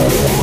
Yeah.